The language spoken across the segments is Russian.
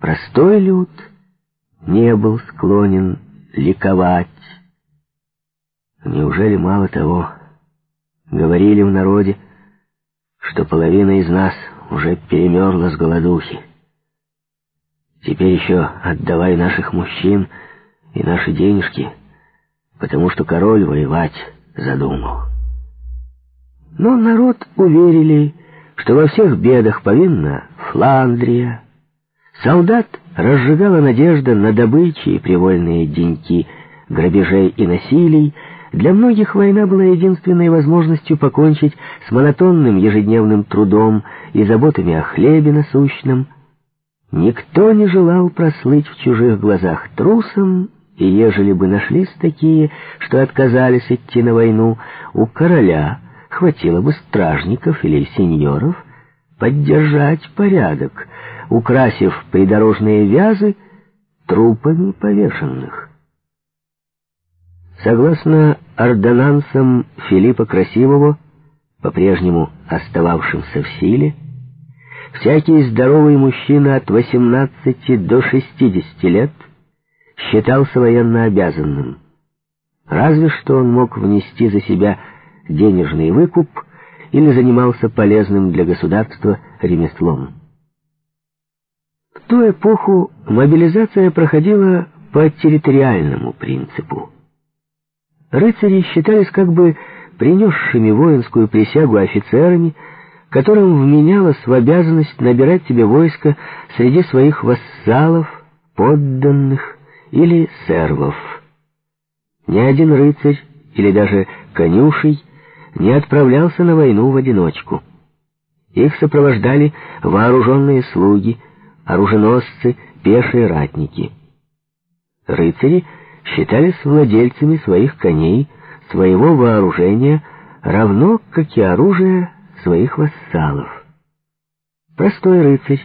Простой люд не был склонен ликовать. Неужели мало того, говорили в народе, что половина из нас уже перемерла с голодухи. Теперь еще отдавай наших мужчин и наши денежки, потому что король воевать задумал. Но народ уверили, что во всех бедах повинна Фландрия. Солдат разжигала надежда на добычи и привольные деньки грабежей и насилий, для многих война была единственной возможностью покончить с монотонным ежедневным трудом и заботами о хлебе насущном. Никто не желал прослыть в чужих глазах трусом, и ежели бы нашлись такие, что отказались идти на войну, у короля хватило бы стражников или сеньоров поддержать порядок, украсив придорожные вязы трупами повешенных. Согласно ордонансам Филиппа Красивого, по-прежнему остававшимся в силе, всякий здоровый мужчина от 18 до 60 лет считался военно обязанным. Разве что он мог внести за себя денежный выкуп или занимался полезным для государства ремеслом. Ту эпоху мобилизация проходила по территориальному принципу. Рыцари считались как бы принесшими воинскую присягу офицерами, которым вменялось в обязанность набирать себе войско среди своих вассалов, подданных или сервов. Ни один рыцарь или даже конюшей не отправлялся на войну в одиночку. Их сопровождали вооруженные слуги, оруженосцы, пешие ратники. Рыцари — считались владельцами своих коней, своего вооружения, равно как и оружия своих вассалов. Простой рыцарь,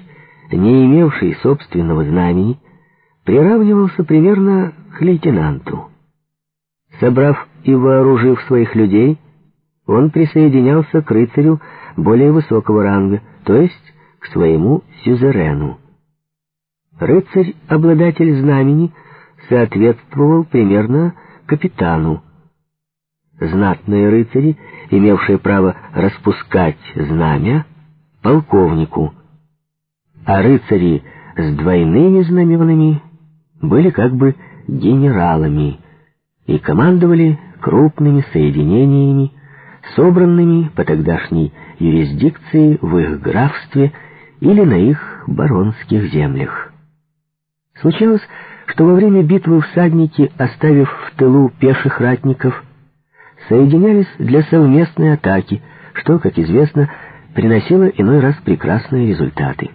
не имевший собственного знамени, приравнивался примерно к лейтенанту. Собрав и вооружив своих людей, он присоединялся к рыцарю более высокого ранга, то есть к своему сюзерену. Рыцарь-обладатель знамени — соответствовал примерно капитану. Знатные рыцари, имевшие право распускать знамя, полковнику, а рыцари с двойными знаменами были как бы генералами и командовали крупными соединениями, собранными по тогдашней юрисдикции в их графстве или на их баронских землях. Случалось, что во время битвы всадники, оставив в тылу пеших ратников, соединялись для совместной атаки, что, как известно, приносило иной раз прекрасные результаты.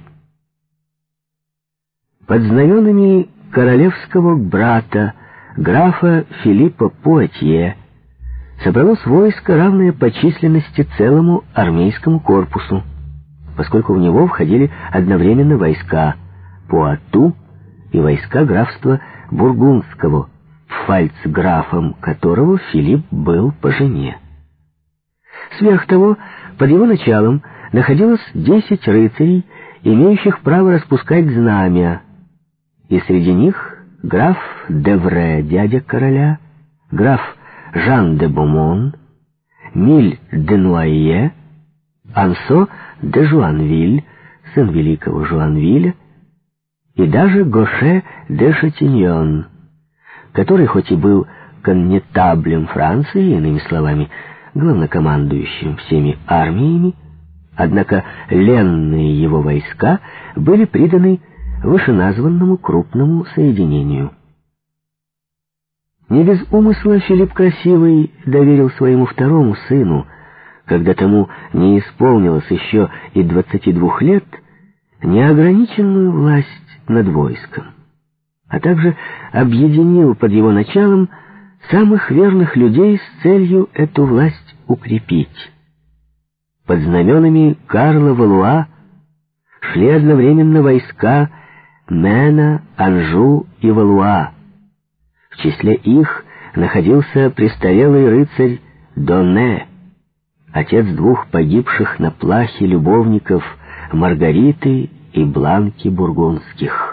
Под знаменами королевского брата, графа Филиппа Пуатье, собралось войско, равное по численности целому армейскому корпусу, поскольку в него входили одновременно войска Пуату и войска графства Бургундского, фальцграфом которого Филипп был по жене. Сверх того, под его началом находилось десять рыцарей, имеющих право распускать знамя, и среди них граф Девре, дядя короля, граф Жан де Бомон, Миль де Нуайе, Ансо де Жуанвиль, сын великого Жуанвиля, и даже Гоше де Шатиньон, который хоть и был коннетаблем Франции, иными словами, главнокомандующим всеми армиями, однако ленные его войска были приданы вышеназванному крупному соединению. Не без умысла Филипп Красивый доверил своему второму сыну, когда тому не исполнилось еще и двадцати двух лет, неограниченную власть над войском, а также объединил под его началом самых верных людей с целью эту власть укрепить. Под знаменами Карла Валуа шли одновременно войска Мена, Анжу и Валуа. В числе их находился престарелый рыцарь Доне, отец двух погибших на плахе любовников Маргариты и Бланки Бургундских.